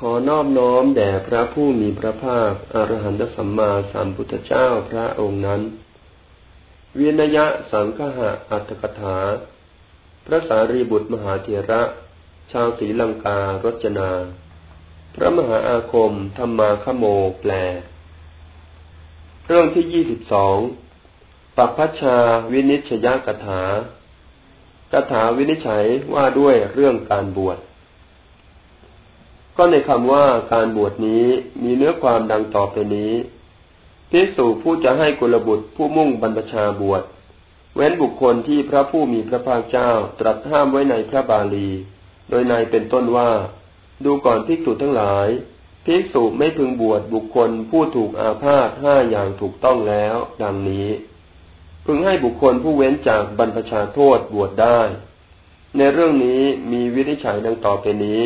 ขอนอบน้อมแด่พระผู้มีพระภาคอรหันตสัมมาสัมพุทธเจ้าพระองค์นั้น เวียนยะสังฆะอัตถกถา พระสารีบุตรมหาเถระ ชาวศรีลังการจนา พระมหาอาคมธรรมาคโมแปล เรื่องที่ยี่สิบสองปัปพชาวินิชยกถากถาวินิจฉัยว่าด้วยเรื่องการบวช ก็ในคำว่าการบวชนี้มีเนื้อความดังต่อไปนี้พิสูผู้จะให้กุลบุตรผู้มุ่งบรรพชาบวชเว้นบุคคลที่พระผู้มีพระภาคเจ้าตรัสห้ามไว้ในพระบาลี โดยในเป็นต้นว่า ดูก่อนภิกษุทั้งหลายภิกษุไม่พึงบวชบุคคลผู้ถูกอาพาธห้าอย่างถูกต้องแล้ว ดังนี้ พึงให้บุคคลผู้เว้นจากบรรพชาโทษบวชได้ ในเรื่องนี้มีวินิจฉัยดังต่อไปนี้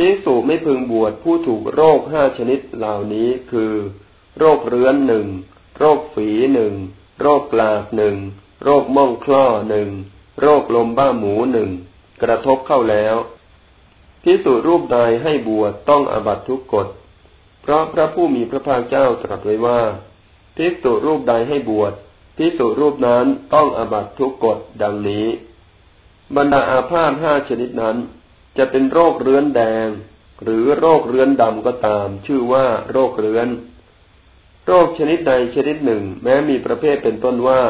ภิกษุไม่พึงบวชผู้ถูกโรคห้าชนิดเหล่านี้คือ โรคเรื้อนหนึ่งโรคฝีหนึ่งโรคกลาบหนึ่งโรคม่องคล้อหนึ่งโรคลมบ้าหมูหนึ่งกระทบเข้าแล้วภิกษุรูปใดให้บวชต้องอบัตทุกกฎ เพราะพระผู้มีพระภาคเจ้าตรัสไว้ว่าภิกษุรูปใดให้บวชภิกษุรูปนั้นต้องอบัตทุกกฎดังนี้ บรรดาอาพาธห้าชนิดนั้น จะเป็นโรคเรื้อนแดง หรือโรคเรื้อนดำก็ตาม ชื่อว่าโรคเรื้อน โรคชนิดใดชนิดหนึ่ง แม้มีประเภทเป็นต้นว่า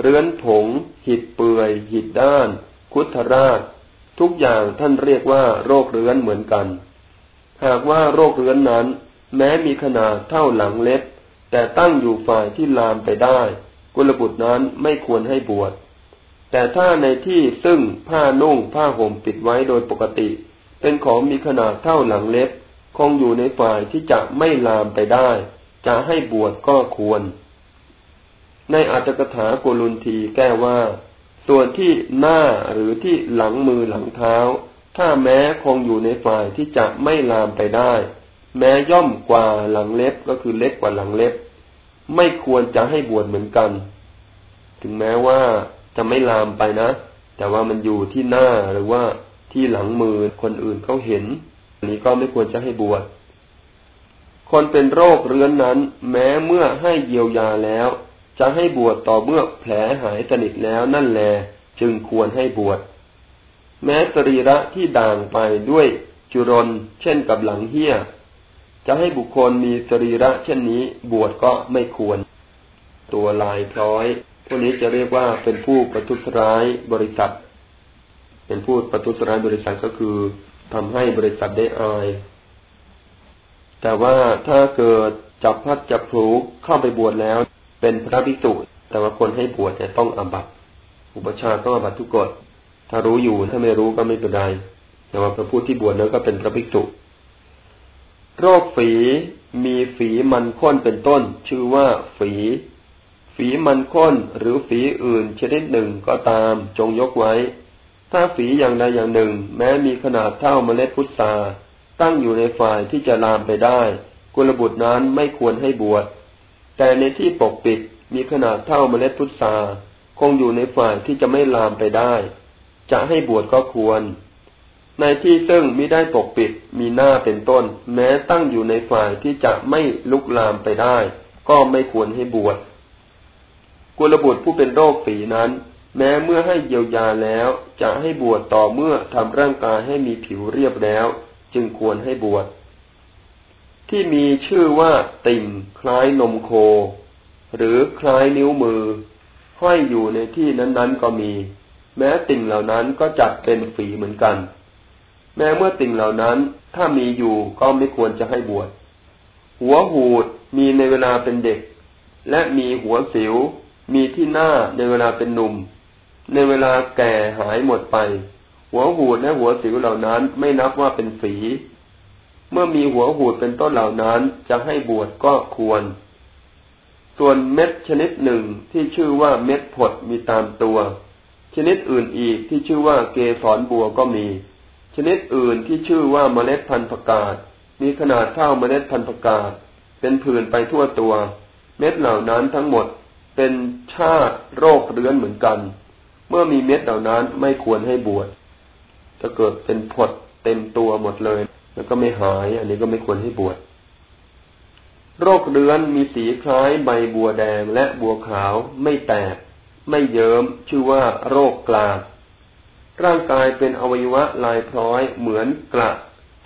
เรื้อนผง หิดเปื่อย หิดด้าน คุทราช ทุกอย่างท่านเรียกว่าโรคเรื้อนเหมือนกัน หากว่าโรคเรื้อนนั้น แม้มีขนาดเท่าหลังเล็บ แต่ตั้งอยู่ฝ่ายที่ลามไปได้ กุลบุตรนั้นไม่ควรให้บวช แต่ถ้าในที่ซึ่งผ้านุ่งผ้าห่มปิดไว้โดยปกติ เป็นของมีขนาดเท่าหลังเล็บ คงอยู่ในฝ่ายที่จะไม่ลามไปได้ จะให้บวชก็ควร ในอัตถกถาโกลุนทีแก้ว่า ส่วนที่หน้าหรือที่หลังมือหลังเท้า ถ้าแม้คงอยู่ในฝ่ายที่จะไม่ลามไปได้ แม้ย่อมกว่าหลังเล็บก็คือเล็กกว่าหลังเล็บ ไม่ควรจะให้บวชเหมือนกัน ถึงแม้ว่า จะไม่ลามไปนะ แต่ว่ามันอยู่ที่หน้าหรือว่าที่หลังมือคนอื่นเขาเห็นอันนี้ก็ไม่ควรจะให้บวชคนเป็นโรคเรื้อนนั้น แม้เมื่อให้เยียวยาแล้ว จะให้บวชต่อเมื่อแผลหายสนิทแล้วนั่นแหลจึงควรให้บวชแม้สรีระที่ด่างไปด้วยจุรนเช่นกับหลังเหี้ย จะให้บุคคลมีสรีระเช่นนี้บวชก็ไม่ควร ตัวลายพร้อย พวกนี้จะเรียกว่าเป็นผู้ประทุษร้ายบริษัท เป็นผู้ประทุษร้ายบริษัทก็คือทำให้บริษัทได้อาย แต่ว่าถ้าเกิดจับพัดจับผูกเข้าไปบวชแล้ว เป็นพระภิกษุแต่ว่าคนให้บวชเนี่ยต้องอาบัตอุปชาต้องอาบัตทุกกฎถ้ารู้อยู่ถ้าไม่รู้ก็ไม่เป็นไรแต่ว่าพระผู้ที่บวชนั้นก็เป็นพระภิกษุโรคฝีมีฝีมันข้นเป็นต้น ชื่อว่าฝี ฝีมันข้นหรือฝีอื่นชนิดหนึ่งก็ตามจงยกไว้ ถ้าฝีอย่างใดอย่างหนึ่ง แม้มีขนาดเท่าเมล็ดพุทราตั้งอยู่ในฝ่ายที่จะลามไปได้กุลบุตรนั้นไม่ควรให้บวช แต่ในที่ปกปิดมีขนาดเท่าเมล็ดพุทราคงอยู่ในฝ่ายที่จะไม่ลามไปได้ จะให้บวชก็ควร ในที่ซึ่งมิได้ปกปิดมีหน้าเป็นต้น แม้ตั้งอยู่ในฝ่ายที่จะไม่ลุกลามไปได้ ก็ไม่ควรให้บวช กุลบุตรผู้เป็นโรคฝีนั้น แม้เมื่อให้เยียวยาแล้ว จะให้บวชต่อเมื่อทำร่างกายให้มีผิวเรียบแล้ว จึงควรให้บวชที่มีชื่อว่าติ่งคล้ายนมโค หรือคล้ายนิ้วมือ ห้อยอยู่ในที่นั้นๆก็มี แม้ติ่งเหล่านั้นก็จัดเป็นฝีเหมือนกัน แม้เมื่อติ่งเหล่านั้นถ้ามีอยู่ก็ไม่ควรจะให้บวชหัวหูดมีในเวลาเป็นเด็ก และมีหัวสิว มีที่หน้าในเวลาเป็นหนุ่ม ในเวลาแก่หายหมดไป หัวหูดและหัวสิวเหล่านั้นไม่นับว่าเป็นฝี เมื่อมีหัวหูดเป็นต้นเหล่านั้นจะให้บวชก็ควร ส่วนเม็ดชนิดหนึ่งที่ชื่อว่าเม็ดผดมีตามตัว ชนิดอื่นอีกที่ชื่อว่าเกสรบัวก็มี ชนิดอื่นที่ชื่อว่าเมล็ดพันธุ์ผักกาดมีขนาดเท่าเมล็ดพันธุ์ผักกาดเป็นผื่นไปทั่วตัว เม็ดเหล่านั้นทั้งหมด เป็นชาติโรคเรื้อนเหมือนกัน เมื่อมีเม็ดเหล่านั้นไม่ควรให้บวชจะเกิดเป็นผดเต็มตัวหมดเลย แล้วก็ไม่หาย อันนี้ก็ไม่ควรให้บวชโรคเรื้อนมีสีคล้ายใบบัวแดงและบัวขาวไม่แตก ไม่เยิ้มชื่อว่าโรคกลาร่างกายเป็นอวัยวะลายพร้อยเหมือนกระ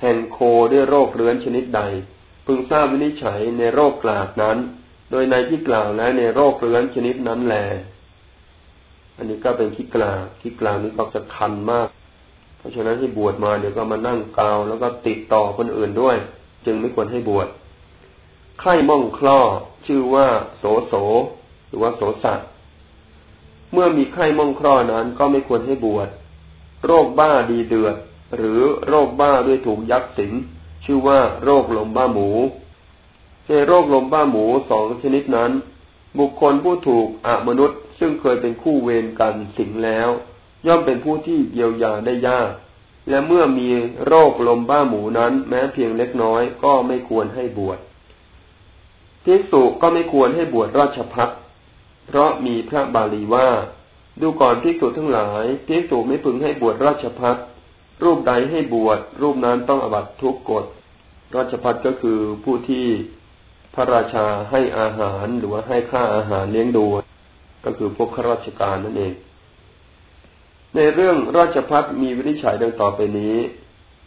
แห่งโคด้วยโรคเรื้อนชนิดใด พึงทราบวินิจฉัยในโรคกลาดนั้น โดยในที่กล่าวและในโรคเรื้อนชนิดนั้นแหลอันนี้ก็เป็นขี้กลาขี้กลานี้ก็จะคันมาก เพราะฉะนั้นให้บวชมาเดี๋ยวก็มานั่งกาวแล้วก็ติดต่อคนอื่นด้วย จึงไม่ควรให้บวชไข้ม่องคลอชื่อว่า โสโส หรือว่าโสสัตเมื่อมีไข้ม่องคลอนั้นก็ไม่ควรให้บวช โรคบ้าดีเดือด หรือโรคบ้าด้วยถูกยักษ์สิงชื่อว่าโรคลมบ้าหมู ในโรคลมบ้าหมูสองชนิดนั้น บุคคลผู้ถูกอมนุษย์ ซึ่งเคยเป็นคู่เวรกันสิงแล้ว ย่อมเป็นผู้ที่เยียวยาได้ยาก และเมื่อมีโรคลมบ้าหมูนั้น แม้เพียงเล็กน้อยก็ไม่ควรให้บวชภิกษุก็ไม่ควรให้บวชราชพัฒเพราะมีพระบาลีว่า ดูก่อนภิกษุทั้งหลายภิกษุไม่พึงให้บวชราชพัฒรูปใดให้บวชรูปนั้นต้องอบัตทุกกฎราชพัฒก็คือผู้ที่ พระราชาให้อาหารหรือว่าให้ค่าอาหารเลี้ยงดู ก็คือพวกข้าราชการนั่นเอง ในเรื่องราชพัฒมีวินิจฉัยดังต่อไปนี้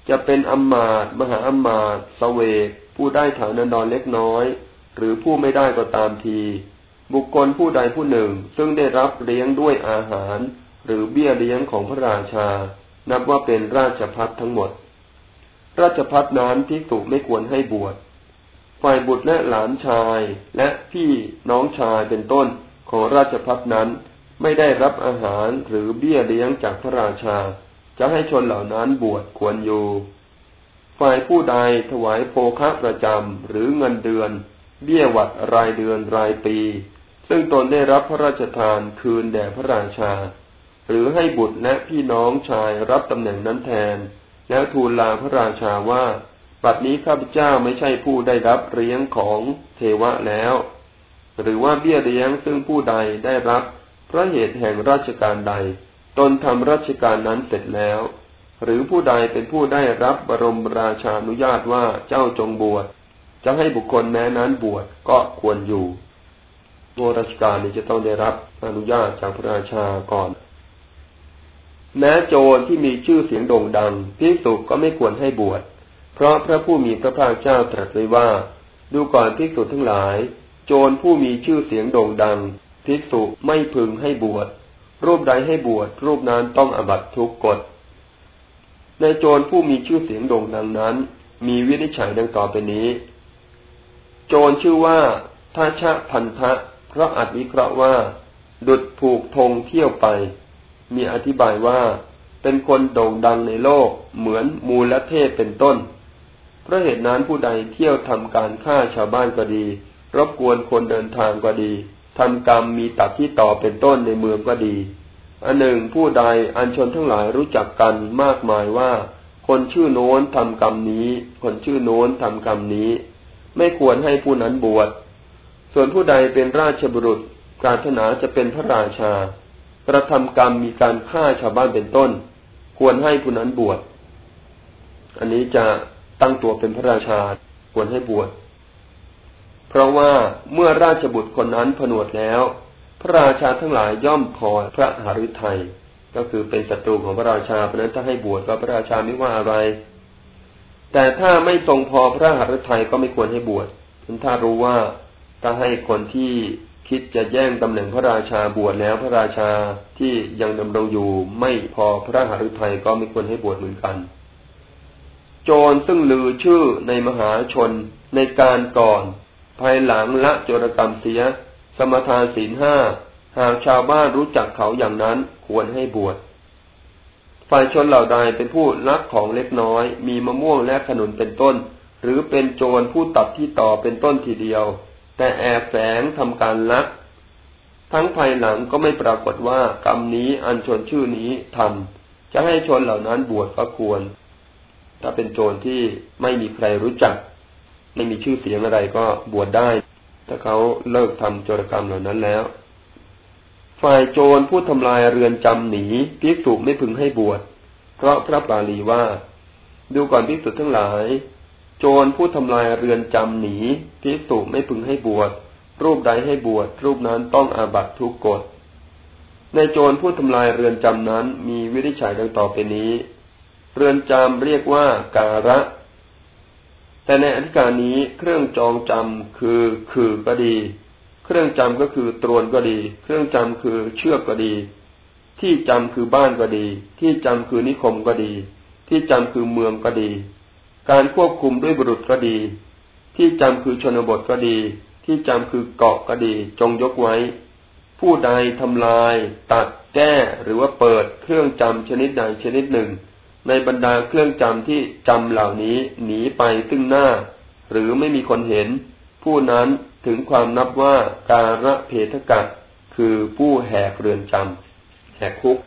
จะเป็นอมมาตมหาอมมาตสเวกผู้ได้ฐานันดรเล็กน้อย หรือผู้ไม่ได้ก็ตามที บุคคลผู้ใดผู้หนึ่ง ซึ่งได้รับเลี้ยงด้วยอาหาร หรือเบี้ยเลี้ยงของพระราชา นับว่าเป็นราชพัฒทั้งหมด ราชพัฒนั้นที่สุไม่ควรให้บวช ฝ่ายบุตรและหลานชายและพี่น้องชายเป็นต้นของราชพัฒนั้น ไม่ได้รับอาหารหรือเบี้ยเลี้ยงจากพระราชา จะให้ชนเหล่านั้นบวชควรอยู่ ฝ่ายผู้ใดถวายโภคะประจำหรือเงินเดือน เบี้ยวัดรายเดือนรายปี ซึ่งตนได้รับพระราชทานคืนแด่พระราชา หรือให้บุตรและพี่น้องชายรับตำแหน่งนั้นแทน แล้วทูลลาพระราชาว่า บัดนี้ข้าพเจ้าไม่ใช่ผู้ได้รับเลี้ยงของเทวะแล้ว หรือว่าเบี้ยเลี้ยงซึ่งผู้ใดได้รับเพราะเหตุแห่งราชการใด ตนทำราชการนั้นเสร็จแล้ว หรือผู้ใดเป็นผู้ได้รับบรมราชานุญาตว่าเจ้าจงบวชจะให้บุคคลแม้นั้นบวชก็ควรอยู่โมราชการนี้จะต้องได้รับอนุญาตจากพระราชาก่อนแม้โจรที่มีชื่อเสียงโด่งดังพิสุก็ไม่ควรให้บวช เพราะพระผู้มีพระภาคเจ้าตรัสไว้ว่า ดูก่อนพิสุทั้งหลาย โจรผู้มีชื่อเสียงโด่งดังพิสุไม่พึงให้บวช รูปใดให้บวช รูปนั้นต้องอบัตทุกกฎ ในโจรผู้มีชื่อเสียงโด่งดังนั้น มีวินิจฉัยดังต่อไปนี้ โจรชื่อว่าทัชพันธะ เพราะอัดวิเคราะห์ว่า ดุดผูกธงเที่ยวไป มีอธิบายว่าเป็นคนโด่งดังในโลกเหมือนมูลเทพเป็นต้น เพราะเหตุนั้นผู้ใดเที่ยวทำการฆ่าชาวบ้านก็ดี รบกวนคนเดินทางก็ดีทำกรรมมีตัดที่ต่อเป็นต้นในเมืองก็ดี อันหนึ่งผู้ใดอันชนทั้งหลายรู้จักกันมากมายว่า คนชื่อโน้นทำกรรมนี้ คนชื่อโน้นทำกรรมนี้ ไม่ควรให้ผู้นั้นบวช ส่วนผู้ใดเป็นราชบุรุษปรารถนาจะเป็นพระราชากระทำกรรมมีการฆ่าชาวบ้านเป็นต้น ควรให้ผู้นั้นบวช อันนี้จะ ตั้งตัวเป็นพระราชาควรให้บวช เพราะว่าเมื่อราชบุตรคนนั้นผนวดแล้ว พระราชาทั้งหลายย่อมพอพระหฤทัยก็คือเป็นศัตรูของพระราชาเพราะนั้นถ้าให้บวชก็พระราชาไม่ว่าอะไร แต่ถ้าไม่ทรงพอพระหฤทัยก็ไม่ควรให้บวชถ้ารู้ว่าถ้าให้คนที่คิดจะแย่งตำแหน่งพระราชาบวชแล้วพระราชาที่ยังดำรงอยู่ไม่พอพระหฤทัยก็ไม่ควรให้บวชเหมือนกัน โจรซึ่งลือชื่อในมหาชนในการก่อน ภายหลังละโจรกรรมเสีย สมทานศีลห้าหากชาวบ้านรู้จักเขาอย่างนั้นควรให้บวชฝ่ายชนเหล่าใดเป็นผู้ลักของเล็กน้อย มีมะม่วงและขนุนเป็นต้น หรือเป็นโจรผู้ตัดที่ต่อเป็นต้นทีเดียว แต่แอบแฝงทำการลัก ทั้งภายหลังก็ไม่ปรากฏว่ากรรมนี้อันชนชื่อนี้ทำจะให้ชนเหล่านั้นบวชก็ควร ถ้าเป็นโจรที่ไม่มีใครรู้จัก ไม่มีชื่อเสียงอะไรก็บวชได้ ถ้าเขาเลิกทำโจรกรรมเหล่านั้นแล้ว ฝ่ายโจรผู้ทำลายเรือนจำหนีภิกษุไม่พึงให้บวช เพราะพระบาลีว่า ดูก่อนพิสุทั้งหลาย โจรผู้ทำลายเรือนจำหนีพิสุไม่พึงให้บวช รูปใดให้บวช รูปนั้นต้องอาบัตทุกกฎในโจรผู้ทำลายเรือนจำนั้นมีวิริฉัยดังต่อไปนี้ เรือนจำเรียกว่าการะ แต่ในอธิการนี้เครื่องจองจำคือคือก็ดี เครื่องจำก็คือตรวนก็ดี เครื่องจำคือเชือกก็ดี ที่จำคือบ้านก็ดี ที่จำคือนิคมก็ดี ที่จำคือเมืองก็ดี การควบคุมด้วยบุรุษก็ดี ที่จำคือชนบทก็ดี ที่จำคือเกาะก็ดี จงยกไว้ ผู้ใดทำลาย ตัดแก้หรือว่าเปิดเครื่องจำชนิดใดชนิดหนึ่ง ในบรรดาเครื่องจำที่จำเหล่านี้หนีไปซึ่งหน้า หรือไม่มีคนเห็น ผู้นั้นถึงความนับว่าการะเพทกะคือผู้แหกเรือนจำแหกคุก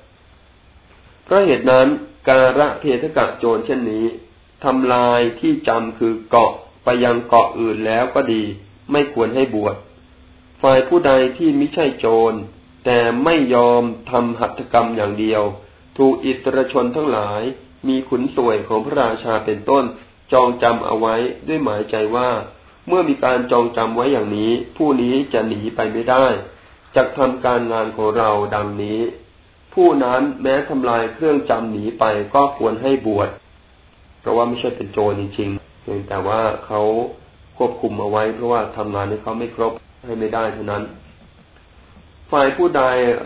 เพราะเหตุนั้นการะเพทกะโจรเช่นนี้ทำลายที่จำคือเกาะไปยังเกาะอื่นแล้วก็ดี ไม่ควรให้บวชฝ่ายผู้ใดที่ไม่ใช่โจร แต่ไม่ยอมทำหัตถกรรมอย่างเดียว ถูกอิตรชนทั้งหลาย มีขุนสวยของพระราชาเป็นต้น จองจำเอาไว้ด้วยหมายใจว่า เมื่อมีการจองจำไว้อย่างนี้ ผู้นี้จะหนีไปไม่ได้จะทำการงานของเราดังนี้ ผู้นั้นแม้ทำลายเครื่องจำหนีไปก็ควรให้บวชเพราะว่าไม่ใช่เป็นโจรจริงๆเพียงแต่ว่าเขาควบคุมเอาไว้ เพราะว่าทำงานให้เขาไม่ครบให้ไม่ได้เท่านั้น ฝ่ายผู้ใด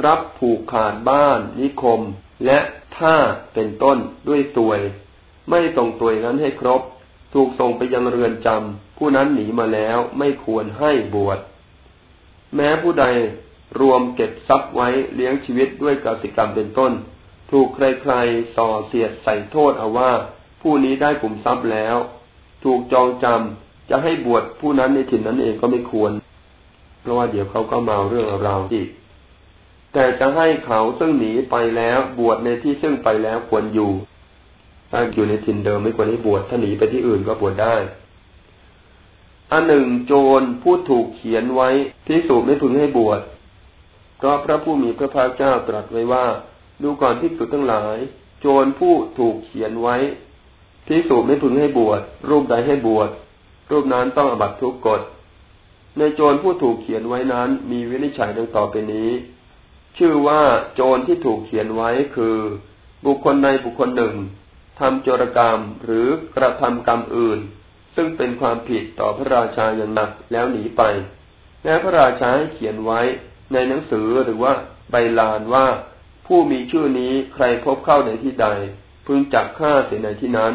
รับผูกขาดบ้าน นิคม และท่าเป็นต้นด้วยตวย ไม่ส่งตวยนั้นให้ครบ ถูกส่งไปยังเรือนจำผู้นั้นหนีมาแล้วไม่ควรให้บวช แม้ผู้ใดรวมเก็บทรัพย์ไว้เลี้ยงชีวิตด้วยกสิกรรมเป็นต้น ถูกใครๆส่อเสียดใส่โทษเอาว่า ผู้นี้ได้กลุ่มทรัพย์แล้ว ถูกจองจำจะให้บวชผู้นั้นในถิ่นนั้นเองก็ไม่ควร เพราะว่าเดี๋ยวเขาก็มาเรื่องราวอีก แต่จะให้เขาซึ่งหนีไปแล้วบวชในที่ซึ่งไปแล้วควรอยู่ ถ้าอยู่ในถิ่นเดิมไม่ควรให้บวชถ้าหนีไปที่อื่นก็บวชได้อันหนึ่งโจรผู้ถูกเขียนไว้ที่สูบไม่พึงให้บวชเพราะพระผู้มีพระภาคเจ้าตรัสไว้ว่า ดูก่อนที่สุดทั้งหลาย โจรผู้ถูกเขียนไว้ที่สูบไม่พึงให้บวชรูปใดให้บวชรูปนั้นต้องอบัตทุกกฎในโจรผู้ถูกเขียนไว้นั้น มีวินิจฉัยดังต่อไปนี้ ชื่อว่าโจรที่ถูกเขียนไว้คือ บุคคลในบุคคลหนึ่งทำโจรกรรมหรือกระทำกรรมอื่น ซึ่งเป็นความผิดต่อพระราชาอย่างหนักแล้วหนีไปแม้พระราชาให้เขียนไว้ในหนังสือหรือว่าใบลานว่า ผู้มีชื่อนี้ใครพบเข้าในที่ใด พึงจับฆ่าเสียในที่นั้น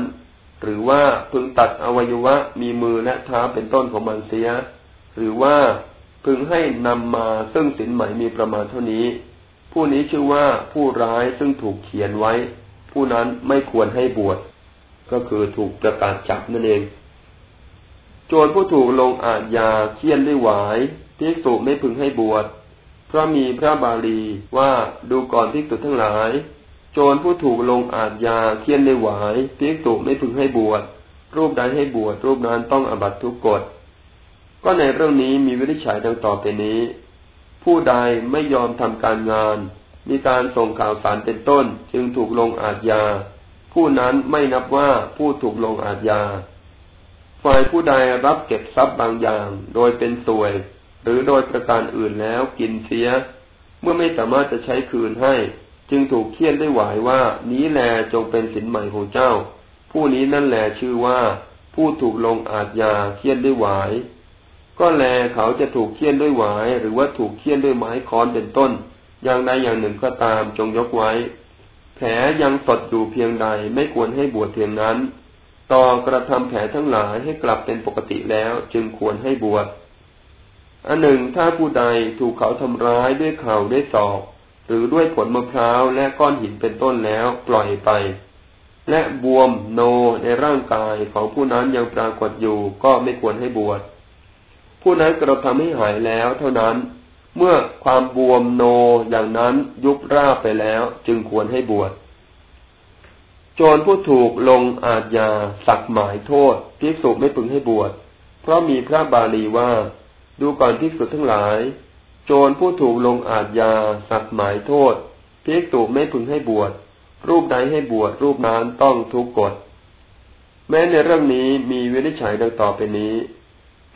หรือว่าพึงตัดอวัยวะมีมือและเท้าเป็นต้นของมันเสีย หรือว่า พึงให้นำมาซึ่งสินใหม่มีประมาณเท่านี้ ผู้นี้ชื่อว่าผู้ร้ายซึ่งถูกเขียนไว้ ผู้นั้นไม่ควรให้บวชก็คือถูกประกาศจับนั่นเอง โจรผู้ถูกลงอาญยาเคี่ยนด้วยหวายพิสุไม่พึงให้บวชเพราะมีพระบาลีว่าดูก่อนพิกตุทั้งหลาย โจรผู้ถูกลงอาญยาเคี่ยนในหวายพิกตุไม่พึงให้บวชรูปใดให้บวชรูปนั้นต้องอบัตทุกกฎ ก็ในเรื่องนี้มีวินิจฉัยดังต่อไปนี้ ผู้ใดไม่ยอมทำการงาน มีการส่งข่าวสารเป็นต้น จึงถูกลงอาญยาผู้นั้นไม่นับว่าผู้ถูกลงอาญยาฝ่ายผู้ใดรับเก็บทรัพย์บางอย่าง โดยเป็นสวย หรือโดยประการอื่นแล้วกินเสีย เมื่อไม่สามารถจะใช้คืนให้ จึงถูกเคี่ยนได้หวายว่า นี้แลจงเป็นสินใหม่ของเจ้า ผู้นี้นั่นแหลชื่อว่า ผู้ถูกลงอาจยาเคี่ยนด้วยหวาย ก็แลเขาจะถูกเคี่ยนด้วยหวาย หรือว่าถูกเคี่ยนด้วยไม้ค้อนเป็นต้น อย่างใดอย่างหนึ่งก็ตามจงยกไว้ แผลยังสดอยู่เพียงใดไม่ควรให้บวชเพียงนั้น ต่อกระทำแผลทั้งหลายให้กลับเป็นปกติแล้วจึงควรให้บวชอันหนึ่งถ้าผู้ใดถูกเขาทำร้ายด้วยเข่าด้วยศอก หรือด้วยผลมะพร้าวและก้อนหินเป็นต้นแล้วปล่อยไป และบวมโนในร่างกายของผู้นั้นยังปรากฏอยู่ก็ไม่ควรให้บวช ผู้นั้นกระทำให้หายแล้วเท่านั้น เมื่อความบวมโนอย่างนั้นยุบราบไปแล้วจึงควรให้บวชโจรผู้ถูกลงอาญยาสักหมายโทษภิกษุไม่พึงให้บวช เพราะมีพระบาลีว่า ดูก่อนภิกษุทั้งหลาย โจรผู้ถูกลงอาญยาสักหมายโทษภิกษุไม่พึงให้บวช รูปใดให้บวชรูปนั้นต้องทุกกฎ แม้ในเรื่องนี้มีวินิจฉัยดังต่อไปนี้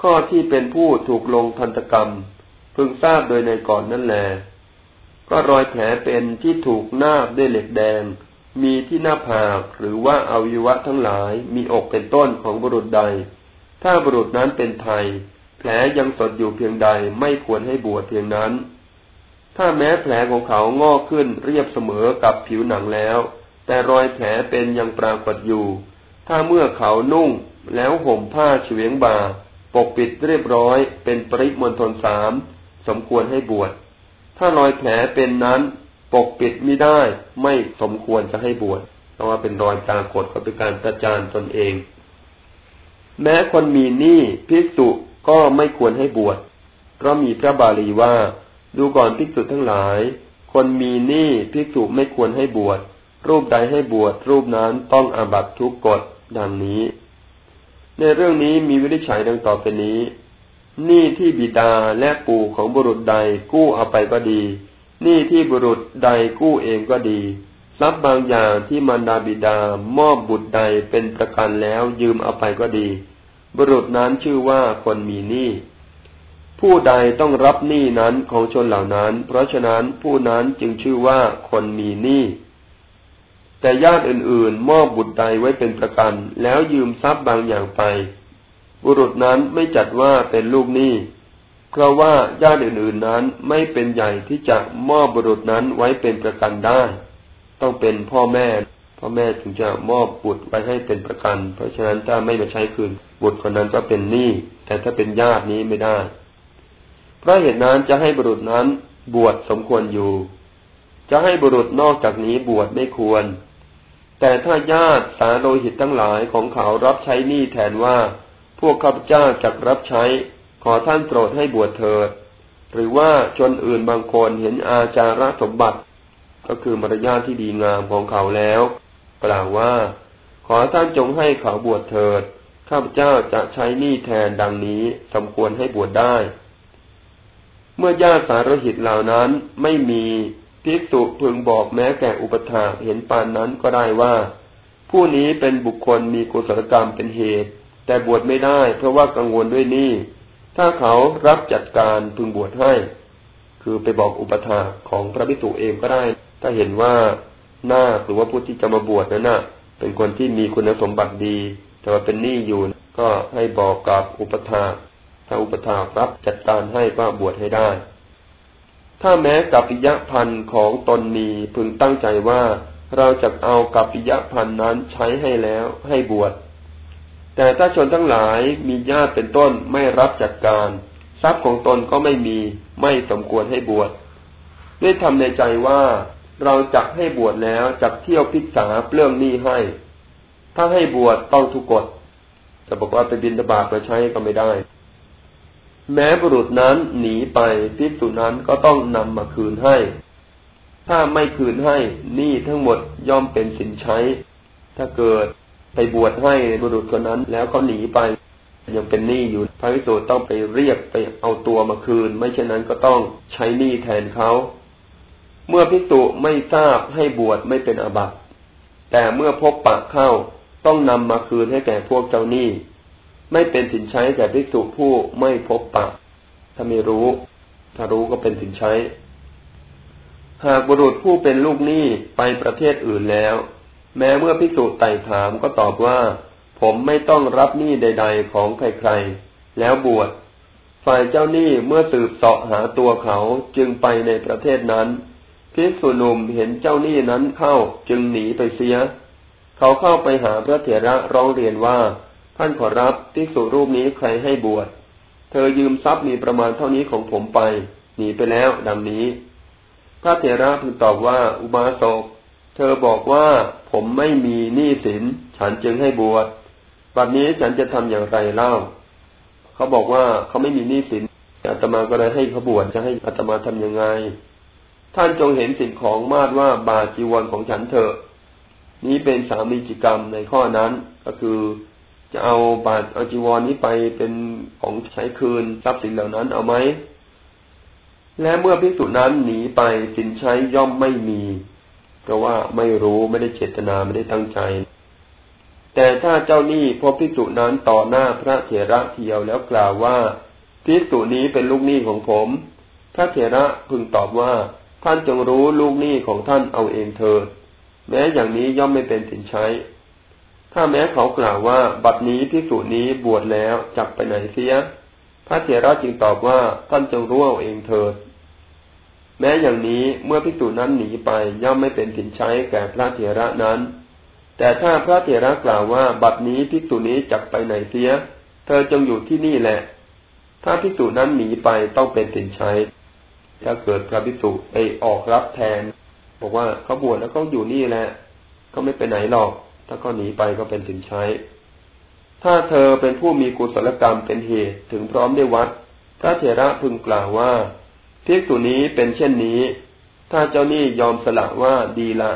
ข้อที่เป็นผู้ถูกลงทันตกรรม พึงทราบโดยในก่อนนั่นแหละก็รอยแผลเป็นที่ถูกนาบด้วยเหล็กแดง มีที่หน้าผากหรือว่าอาวิวะทั้งหลายมีอกเป็นต้นของบุรุษใด ถ้าบุรุษนั้นเป็นไทย แผลยังสดอยู่เพียงใดไม่ควรให้บวชเพียงนั้น ถ้าแม้แผลของเขางอกขึ้นเรียบเสมอกับผิวหนังแล้ว แต่รอยแผลเป็นยังปรากฏอยู่ ถ้าเมื่อเขานุ่งแล้วห่มผ้าเฉียงบ่า ปกปิดเรียบร้อย เป็นปริมณฑลสามสมควรให้บวช ถ้ารอยแผลเป็นนั้น ปกปิดไม่ได้ไม่สมควรจะให้บวชเพราะว่าเป็นรอยปรากฏก็เป็นการประจานตนเอง แม้คนมีหนี้ภิกษุก็ไม่ควรให้บวช เพราะมีพระบาลีว่าดูก่อนภิกษุทั้งหลาย คนมีหนี้ภิกษุไม่ควรให้บวช รูปใดให้บวชรูปนั้นต้องอาบัตทุกกฎดังนี้ ในเรื่องนี้มีวินิจฉัยดังต่อไปนี้หนี้ที่บิดาและปู่ของบุรุษใดกู้เอาไปก็ดีหนี้ที่บุรุษใดกู้เองก็ดีทรัพย์บางอย่างที่มารดาบิดามอบบุตรใดเป็นประกันแล้วยืมเอาไปก็ดี บุรุษนั้นชื่อว่าคนมีหนี้ผู้ใดต้องรับหนี้นั้นของชนเหล่านั้น เพราะฉะนั้นผู้นั้นจึงชื่อว่าคนมีหนี้ แต่ญาติอื่นๆ มอบบุตรใดไว้เป็นประกัน แล้วยืมทรัพย์บางอย่างไป บุรุษนั้นไม่จัดว่าเป็นลูกหนี้เพราะว่าญาติอื่นๆนั้นไม่เป็นใหญ่ที่จะมอบบุรุษนั้นไว้เป็นประกันได้ ต้องเป็นพ่อแม่ พ่อแม่ถึงจะมอบบุตรไว้ให้เป็นประกัน เพราะฉะนั้นถ้าไม่มาใช้คืนบุตรคนนั้นก็เป็นหนี้แต่ถ้าเป็นญาตินี้ไม่ได้ เพราะเหตุนั้นจะให้บุรุษนั้นบวชสมควรอยู่ จะให้บุรุษนอกจากนี้บวชไม่ควร แต่ถ้าญาติสาโลหิตทั้งหลายของเขารับใช้หนี้แทนว่า พวกข้าพเจ้าจักรับใช้ ขอท่านโปรดให้บวชเถิด หรือว่าชนอื่นบางคนเห็นอาจาระสมบัติ ก็คือมารยาทที่ดีงามของเขาแล้ว กล่าวว่า ขอท่านจงให้เขาบวชเถิด ข้าพเจ้าจะใช้หนี้แทนดังนี้สมควรให้บวชได้ เมื่อญาติสารหิตเหล่านั้นไม่มี ภิกษุพึงบอกแม้แก่อุปถาเห็นปานนั้นก็ได้ว่า ผู้นี้เป็นบุคคลมีกุศลกรรมเป็นเหตุ แต่บวชไม่ได้ เพราะว่ากังวลด้วยนี่ถ้าเขารับจัดการพึงบวชให้ คือไปบอกอุปถาของพระภิกษุเองก็ได้ ถ้าเห็นว่าหน้าหรือว่าผู้ที่จะมาบวชนั้นน่ะ เป็นคนที่มีคุณสมบัติดี แต่ว่าเป็นหนี้อยู่ ก็ให้บอกกับอุปถาถ้าอุปถารับจัดการให้ก็บวชให้ได้ ถ้าแม้กัปปิยะพันธ์ของตนมีพึงตั้งใจว่า เราจะเอากัปปิยะพันธ์นั้นใช้ให้แล้วให้บวช แต่ถ้าชนทั้งหลายมีญาติเป็นต้นไม่รับจัดการ ทรัพย์ของตนก็ไม่มีไม่สมควรให้บวชด้วยทำในใจว่าเราจักให้บวชแล้วจักเที่ยวพิกษาเปลื้องหนี้ให้ ถ้าให้บวชต้องทุกกฎจะบอกว่าไปบินตบาทไปใช้ก็ไม่ได้ แม้บุรุษนั้นหนีไปพิสุนั้นก็ต้องนำมาคืนให้ ถ้าไม่คืนให้นี้ทั้งหมดย่อมเป็นสินใช้ ถ้าเกิดไปบวชให้บุรุษคนนั้น แล้วเขาหนีไป ยังเป็นหนี้อยู่พระวิสุต้องไปเรียกไปเอาตัวมาคืน ไม่เช่นนั้นก็ต้องใช้หนี้แทนเขาเมื่อพิสุไม่ทราบให้บวชไม่เป็นอาบัติแต่เมื่อพบปากเข้าต้องนำมาคืนให้แก่พวกเจ้าหนี้ ไม่เป็นสินใช้แก่พิสุผู้ไม่พบปากถ้าไม่รู้ ถ้ารู้ก็เป็นสินใช้ หากบุรุษผู้เป็นลูกหนี้ไปประเทศอื่นแล้ว แม้เมื่อพิสุไต่ถามก็ตอบว่า ผมไม่ต้องรับหนี้ใด ๆ ของใครๆ แล้วบวช ฝ่ายเจ้าหนี้เมื่อสืบเสาะหาตัวเขาจึงไปในประเทศนั้นพิสุนุมเห็นเจ้าหนี้นั้นเข้าจึงหนีไปเสีย เขาเข้าไปหาพระเถระร้องเรียนว่า ท่านขอรับพิสุรูปนี้ใครให้บวช เธอยืมทรัพย์มีประมาณเท่านี้ของผมไป หนีไปแล้วดังนี้ พระเถระพึงตอบว่าอุบาสก เธอบอกว่าผมไม่มีหนี้สิน ฉันจึงให้บวชบัดนี้ฉันจะทำอย่างไรเล่า เขาบอกว่าเขาไม่มีหนี้สินอาตมาก็เลยให้เขาบวชจะให้อาตมาทํำยังไง ท่านจงเห็นสิ่งของมาดว่าบาจีวรของฉันเถอะ นี้เป็นสามีจิกรรมในข้อนั้นก็คือ จะเอาบาเอาจีวรนนี้ไปเป็นของใช้คืนทรัพย์สินเหล่านั้นเอาไหมและเมื่อพิสุนั้นหนีไปสินใช้ย่อมไม่มี เพราะว่าไม่รู้ไม่ได้เจตนาไม่ได้ตั้งใจ แต่ถ้าเจ้าหนี้พบพิสุนั้นต่อหน้าพระเถระเทียวแล้วกล่าวว่าพิสุนี้เป็นลูกหนี้ของผม พระเถระพึงตอบว่าท่านจงรู้ลูกหนี้ของท่านเอาเองเถิดแม้อย่างนี้ย่อมไม่เป็นสินใช้ ถ้าแม้เขากล่าวว่าบัดนี้พิสุนี้บวชแล้วจับไปไหนเสีย พระเถระจึงตอบว่าท่านจงรู้เอาเองเถิด แม้อย่างนี้เมื่อพิสุนั้นหนีไปย่อมไม่เป็นสินใช้แก่พระเถระนั้น แต่ถ้าพระเถระกล่าวว่าบัดนี้ภิกษุนี้จักไปไหนเสีย เธอจงอยู่ที่นี่แหละ ถ้าภิกษุนั้นหนีไปต้องเป็นสินใช้ ถ้าเกิดพระภิกษุไปออกรับแทน บอกว่าเขาบวชแล้วเขาอยู่นี่แหละ ก็ไม่ไปไหนหรอก ถ้าเขาหนีไปก็เป็นสินใช้ ถ้าเธอเป็นผู้มีกุศลกรรมเป็นเหตุถึงพร้อมได้วัดพระเถระพึงกล่าวว่าภิกษุนี้เป็นเช่นนี้ ถ้าเจ้านี่ยอมสละว่าดีละ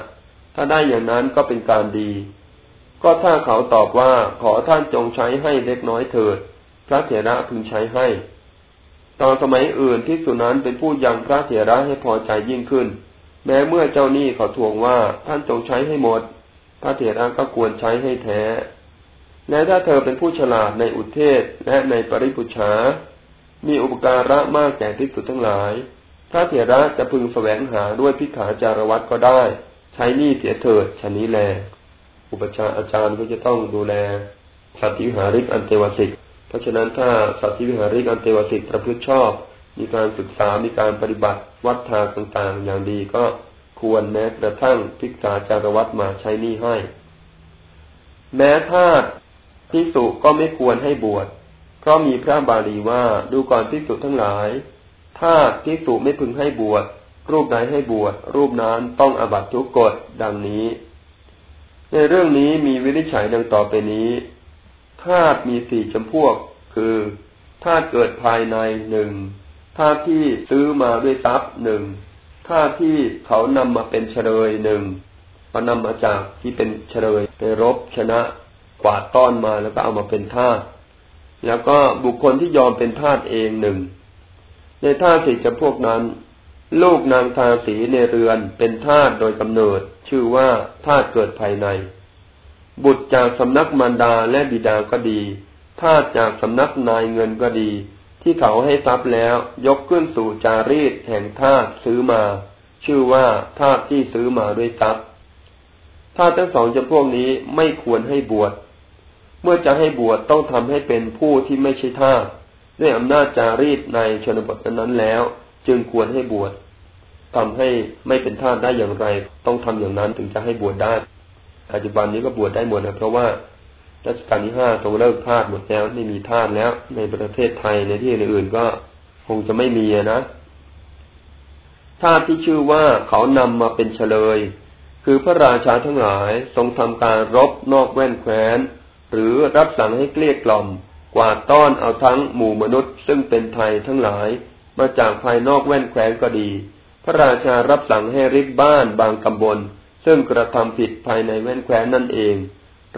ถ้าได้อย่างนั้นก็เป็นการดี ก็ถ้าเขาตอบว่าขอท่านจงใช้ให้เล็กน้อยเถิด พระเถระพึงใช้ให้ตอนสมัยอื่นที่สุนั้นเป็นผู้ยังพระเถระให้พอใจยิ่งขึ้น แม้เมื่อเจ้าหนี้เขาทวงว่าท่านจงใช้ให้หมด พระเถระก็ควรใช้ให้แท้ และถ้าเธอเป็นผู้ฉลาดในอุเทศและในปริพุชามีอุปการะมากแก่ที่สุดทั้งหลาย พระเถระจะพึงแสวงหาด้วยพิขาจารวัตก็ได้ ใช้หนี้เสียเถิดชนี้แล อุปชาอาจารย์ก็จะต้องดูแลสัตวิหาริกอันเทวสิก เพราะฉะนั้นถ้าสัตวิหาริกอันเทวสิกประพฤติชอบ มีการศึกษา มีการปฏิบัติวัดทางต่างๆ อย่างดีก็ ควรแม้กระทั่งพิกษาจารวัตมาใช้หนี้ให้ แม้ทาสพิสุก็ไม่ควรให้บวช เพราะมีพระบาลีว่าดูก่อนพิสุทั้งหลายทาสพิสุไม่พึงให้บวช รูปใดให้บวช รูปนั้นต้องอบัตทุกกฎดังนี้ ในเรื่องนี้มีวินิจฉัยดังต่อไปนี้ธาตุมีสี่จำพวก คือธาตุเกิดภายในหนึ่งธาตุที่ซื้อมาด้วยทรัพย์หนึ่ง ธาที่เขานำมาเป็นเฉลยหนึ่งเขานำมาจากที่เป็นเฉลยไปรบชนะกวาดต้อนมาแล้วก็เอามาเป็นธาตุแล้วก็บุคคลที่ยอมเป็นธาตุเองหนึ่งในธาตุสี่จำพวกนั้น ลูกนางทาสีในเรือนเป็นทาสโดยกำเนิด ชื่อว่าทาสเกิดภายใน บุตรจากสำนักมารดาและบิดาก็ดีทาสจากสำนักนายเงินก็ดี ที่เขาให้ทรัพย์แล้ว ยกขึ้นสู่จารีตแห่งทาสซื้อมา ชื่อว่าทาสที่ซื้อมาด้วยทรัพย์ทาสทั้งสองจำพวกนี้ไม่ควรให้บวช เมื่อจะให้บวชต้องทำให้เป็นผู้ที่ไม่ใช่ทาสด้วยอำนาจจารีตในชนบทนั้นแล้ว จึงควรให้บวชทำให้ไม่เป็นทาสได้อย่างไร ต้องทำอย่างนั้นถึงจะให้บวชได้ปัจจุบันนี้ก็บวชได้หมดนะเพราะว่า รัชกาลที่ห้าทรงเลิกทาสหมดแล้วไม่มีทาสแล้ว ในประเทศไทยในที่อื่นก็คงจะไม่มีนะทาสที่ชื่อว่าเขานำมาเป็นเฉลย คือพระราชาทั้งหลายทรงทำการรบนอกแว่นแคว้น หรือรับสั่งให้เกลี้ยกล่อม กวาดต้อนเอาทั้งหมู่มนุษย์ ซึ่งเป็นไทยทั้งหลาย มาจากภายนอกแว่นแคว้นก็ดี พระราชารับสั่งให้ริบบ้านบางตำบลซึ่งกระทำผิดภายในแว่นแคว้นนั่นเอง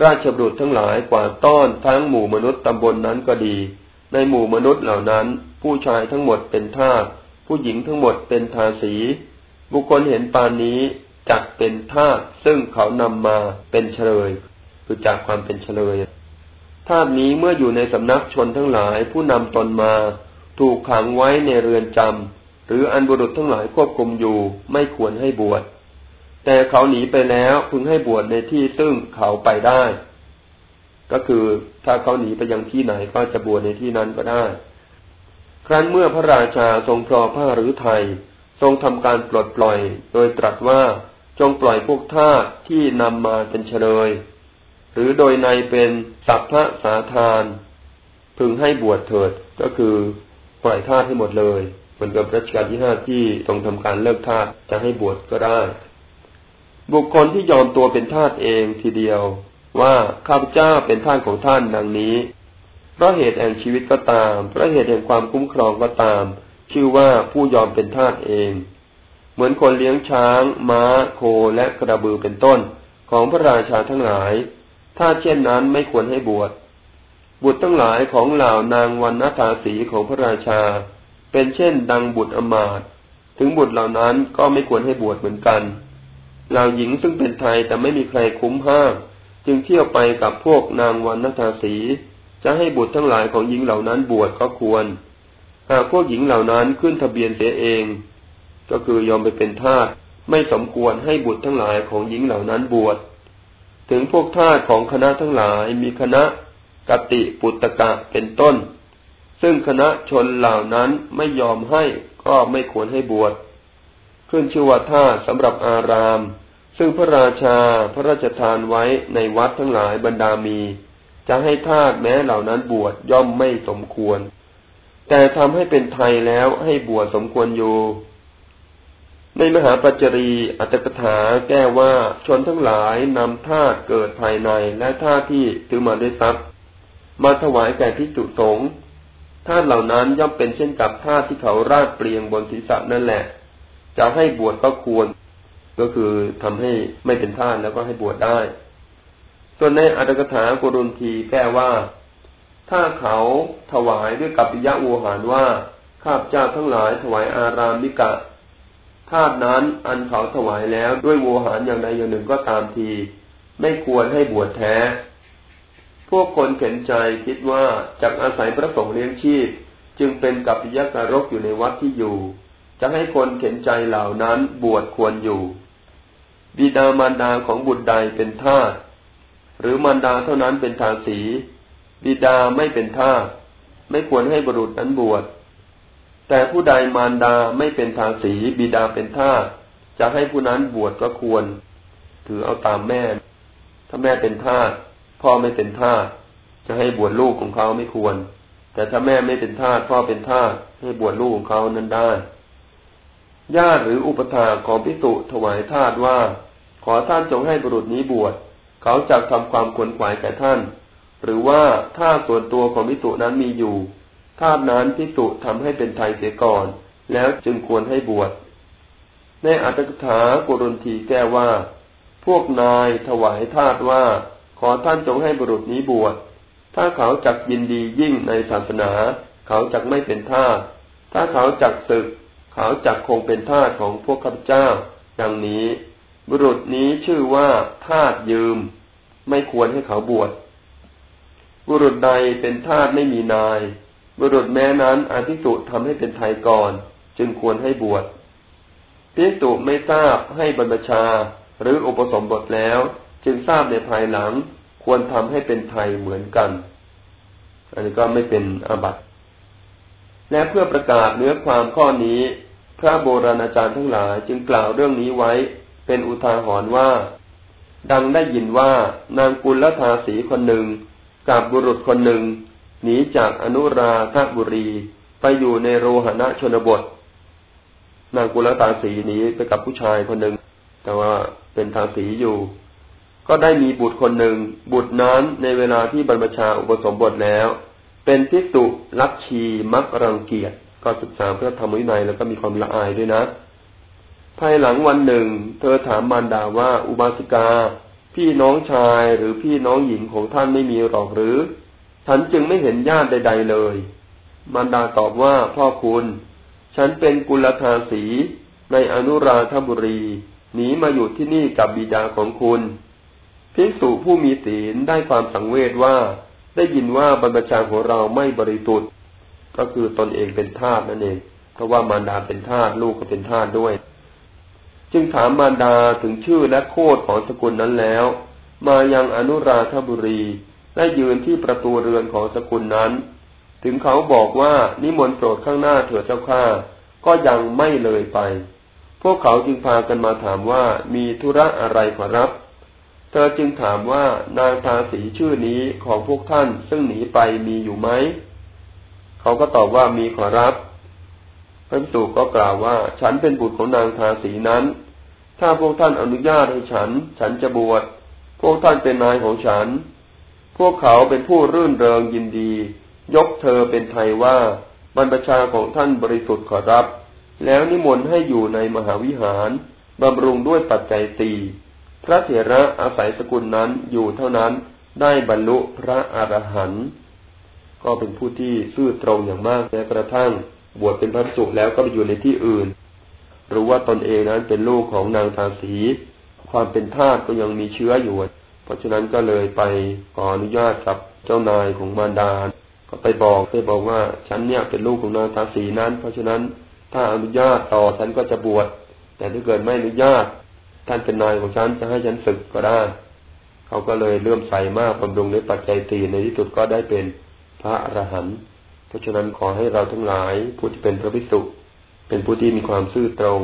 ราชบุตรทั้งหลายกว่าต้อนทั้งหมู่มนุษย์ตำบลนนั้นก็ดี ในหมู่มนุษย์เหล่านั้น ผู้ชายทั้งหมดเป็นทาสผู้หญิงทั้งหมดเป็นทาสี บุคคลเห็นปานนี้จักเป็นทาสซึ่งเขานำมาเป็นเฉลยคือจากความเป็นเฉลยทาสนี้เมื่ออยู่ในสำนักชนทั้งหลาย ผู้นำตนมา ถูกขังไว้ในเรือนจำหรืออันบุรุษทั้งหลายควบคุมอยู่ไม่ควรให้บวช แต่เขาหนีไปแล้วพึงให้บวชในที่ซึ่งเขาไปได้ ก็คือถ้าเขาหนีไปยังที่ไหนก็จะบวชในที่นั้นก็ได้ ครั้นเมื่อพระราชาทรงพรอผ้าหรือไทย ทรงทำการปลดปล่อย โดยตรัสว่าจงปล่อยพวกทาสที่นำมาเป็นเฉลย หรือโดยในเป็นสัพพะสาทาน พึงให้บวชเถิดก็คือปล่อยทาสให้หมดเลยเหมือนกับรัชกาลที่ห้าที่ทรงทำการเลิกทาสจะให้บวชก็ได้ บุคคลที่ยอมตัวเป็นทาสเองทีเดียว ว่าข้าพเจ้าเป็นทาสของท่านดังนี้ เพราะเหตุแห่งชีวิตก็ตาม เพราะเหตุแห่งความคุ้มครองก็ตาม ชื่อว่าผู้ยอมเป็นทาสเอง เหมือนคนเลี้ยงช้าง ม้า โคและกระบือเป็นต้น ของพระราชาทั้งหลาย ถ้าเช่นนั้นไม่ควรให้บวช บุตรทั้งหลายของเหล่านางวันนทาสีของพระราชา เป็นเช่นดังบุตรอมาตถึงบุตรเหล่านั้นก็ไม่ควรให้บวชเหมือนกัน เหล่าหญิงซึ่งเป็นไทยแต่ไม่มีใครคุ้มห้าม จึงเที่ยวไปกับพวกนางวันนทาสีจะให้บุตรทั้งหลายของหญิงเหล่านั้นบวชก็ควร หากพวกหญิงเหล่านั้นขึ้นทะเบียนเสียเอง ก็คือยอมไปเป็นทาสไม่สมควรให้บุตรทั้งหลายของหญิงเหล่านั้นบวช ถึงพวกทาสของคณะทั้งหลายมีคณะกติปุตตะเป็นต้น ซึ่งคณะชนเหล่านั้นไม่ยอมให้ก็ไม่ควรให้บวช ขึ้นชื่อว่าทาสสำหรับอาราม ซึ่งพระราชาพระราชทานไว้ในวัดทั้งหลายบรรดามี จะให้ทาสแม้เหล่านั้นบวชย่อมไม่สมควร แต่ทำให้เป็นไทยแล้วให้บวชสมควรอยู่ในมหาปัจจรีอัตถกถาแก้ว่าชนทั้งหลายนำธาตุเกิดภายในและธาตุที่ถือมาด้วยทรัพย์ มาถวายแก่พิจุสงฆ์ธาตุเหล่านั้นย่อมเป็นเช่นกับธาตุที่เขาราดเปลียงบนศีรษะนั่นแหละ จะให้บวชก็ควร ก็คือทำให้ไม่เป็นธาตุแล้วก็ให้บวชได้ ส่วนในอัตถกถากุรุนทีแก้ว่า ถ้าเขาถวายด้วยกัปปิยะวูหารว่าข้าพเจ้าทั้งหลายถวายอารามิกะธาตุนั้นอันเขาถวายแล้วด้วยโวหารอย่างใดอย่างหนึ่งก็ตามที ไม่ควรให้บวชแท้ พวกคนเข็นใจคิดว่าจากอาศัยพระสงฆ์เลี้ยงชีพ จึงเป็นกัปปิยการกอยู่ในวัดที่อยู่ จะให้คนเข็นใจเหล่านั้นบวชควรอยู่ บิดามารดาของบุตรใดเป็นทาสหรือมารดาเท่านั้นเป็นทาสี บิดาไม่เป็นทาสไม่ควรให้บุรุษนั้นบวช แต่ผู้ใดมารดาไม่เป็นทาสี บิดาเป็นทาสจะให้ผู้นั้นบวชก็ควร ถือเอาตามแม่ ถ้าแม่เป็นทาสพ่อไม่เป็นทาสจะให้บวชลูกของเขาไม่ควร แต่ถ้าแม่ไม่เป็นทาสพ่อเป็นทาสให้บวชลูกของเขานั้นได้ ญาติหรืออุปถาของพิสุถวายทาสว่า ขอท่านจงให้บุรุษนี้บวชเขาจะทำความขวนขวายแก่ท่าน หรือว่าถ้าส่วนตัวของพิสุนั้นมีอยู่ธาตนั้นพิสุทำให้เป็นไทยเสียก่อน แล้วจึงควรให้บวชในอัตถกถากุรุนทีแก้ว่า พวกนายถวายทาตว่า ขอท่านจงให้บุรุษนี้บวชถ้าเขาจักยินดียิ่งในศาสนา เขาจักไม่เป็นทาสถ้าเขาจักศึก เขาจักคงเป็นทาสของพวกข้าพเจ้า ดังนี้ บุรุษนี้ชื่อว่าทาสยืม ไม่ควรให้เขาบวช บุรุษใดเป็นทาสไม่มีนาย บุรุษแม้นั้นอาภิสุทำให้เป็นไทยก่อน จึงควรให้บวชภิสุไม่ทราบให้บรรพชา หรืออุปสมบทแล้ว จึงทราบในภายหลัง ควรทำให้เป็นไทยเหมือนกัน อันนี้ก็ไม่เป็นอาบัติและเพื่อประกาศเนื้อความข้อนี้ พระโบราณอาจารย์ทั้งหลายจึงกล่าวเรื่องนี้ไว้เป็นอุทาหรณ์ว่า ดังได้ยินว่านางกุลธาสีคนหนึ่งกับบุรุษคนหนึ่งหนีจากอนุราธบุรีไปอยู่ในโรหณะชนบท นางกุลตาสีหนีไปกับผู้ชายคนหนึ่งแต่ว่าเป็นทาสีอยู่ ก็ได้มีบุตรคนหนึ่ง บุตรนั้นในเวลาที่บรรพชาอุปสมบทแล้ว เป็นพิสุลักชีมักรังเกียจ ก็ศึกษาเพื่อทำวินัยแล้วก็มีความละอายด้วยนะ ภายหลังวันหนึ่ง เธอถามมารดาว่าอุบาสิกา พี่น้องชายหรือพี่น้องหญิงของท่านไม่มีหรอกหรือ ฉันจึงไม่เห็นญาติใด ๆเลย มารดาตอบว่าพ่อคุณ ฉันเป็นกุลธาสีในอนุราธบุรีหนีมาอยู่ที่นี่กับบิดาของคุณภิกษุผู้มีศีลได้ความสังเวชว่า ได้ยินว่าบรรพชาของเราไม่บริสุทธิ์ ก็คือตนเองเป็นทาสนั่นเอง เพราะว่ามารดาเป็นทาสลูกก็เป็นทาสด้วย จึงถามมารดาถึงชื่อและโคดของสกุลนั้นแล้ว มายังอนุราธบุรีได้ยืนที่ประตูเรือนของสกุลนั้น ถึงเขาบอกว่านิมนต์โปรดข้างหน้าเถิดเจ้าข้าก็ยังไม่เลยไป พวกเขาจึงพากันมาถามว่ามีธุระอะไรขอรับ เธอจึงถามว่านางทาสีชื่อนี้ของพวกท่านซึ่งหนีไปมีอยู่ไหม เขาก็ตอบว่ามีขอรับ พระสุก็กล่าวว่า ฉันเป็นบุตรของนางทาสีนั้น ถ้าพวกท่านอนุญาตให้ฉัน ฉันจะบวช พวกท่านเป็นนายของฉัน พวกเขาเป็นผู้รื่นเริงยินดี ยกเธอเป็นไทยว่าบรรพชาของท่านบริสุทธิ์ขอรับ แล้วนิมนต์ให้อยู่ในมหาวิหารบำรุงด้วยปัจจัยตีพระเถระอาศัยสกุลนั้นอยู่เท่านั้นได้บรรลุพระอรหันต์ ก็เป็นผู้ที่ซื่อตรงอย่างมากแม้กระทั่งบวชเป็นพระสุแล้วก็ไปอยู่ในที่อื่น รู้ว่าตนเองนั้นเป็นลูกของนางทาสีความเป็นทาสก็ยังมีเชื้ออยู่ เพราะฉะนั้นก็เลยไปขออนุญาตกับเจ้านายของมารดา ก็ไปบอกไปบอกว่าฉันเนี่ยเป็นลูกของนางทาสีนั้น เพราะฉะนั้นถ้าอนุญาตต่อฉันก็จะบวช แต่ถ้าเกิดไม่อนุญาต ท่านเป็นนายของฉันจะให้ฉันศึกก็ได้ เขาก็เลยเลื่อมใสมากบำรุงในปัจจัยตีในที่สุดก็ได้เป็น ระอรหันต์เพราะฉะนั้นขอให้เราทั้งหลายผู้ที่เป็นพระภิกษุเป็นผู้ที่มีความซื่อตรง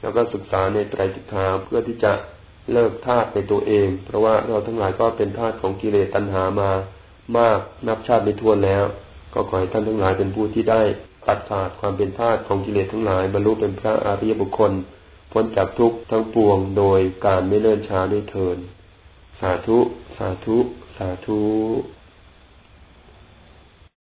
แล้วก็ศึกษาในไตรสิกขาเพื่อที่จะเลิกทาสในตัวเอง เพราะว่าเราทั้งหลายก็เป็นทาสของกิเลสตัณหามามากนับชาติไม่ถ้วนแล้ว ก็ขอให้ท่านทั้งหลายเป็นผู้ที่ได้ตัดขาดความเป็นทาสของกิเลสทั้งหลายบรรลุเป็นพระอริยบุคคล พ้นจากทุกข์ทั้งปวงโดยการไม่เลื่อนช้าด้วยเทิน สาธุ สาธุ สาธุ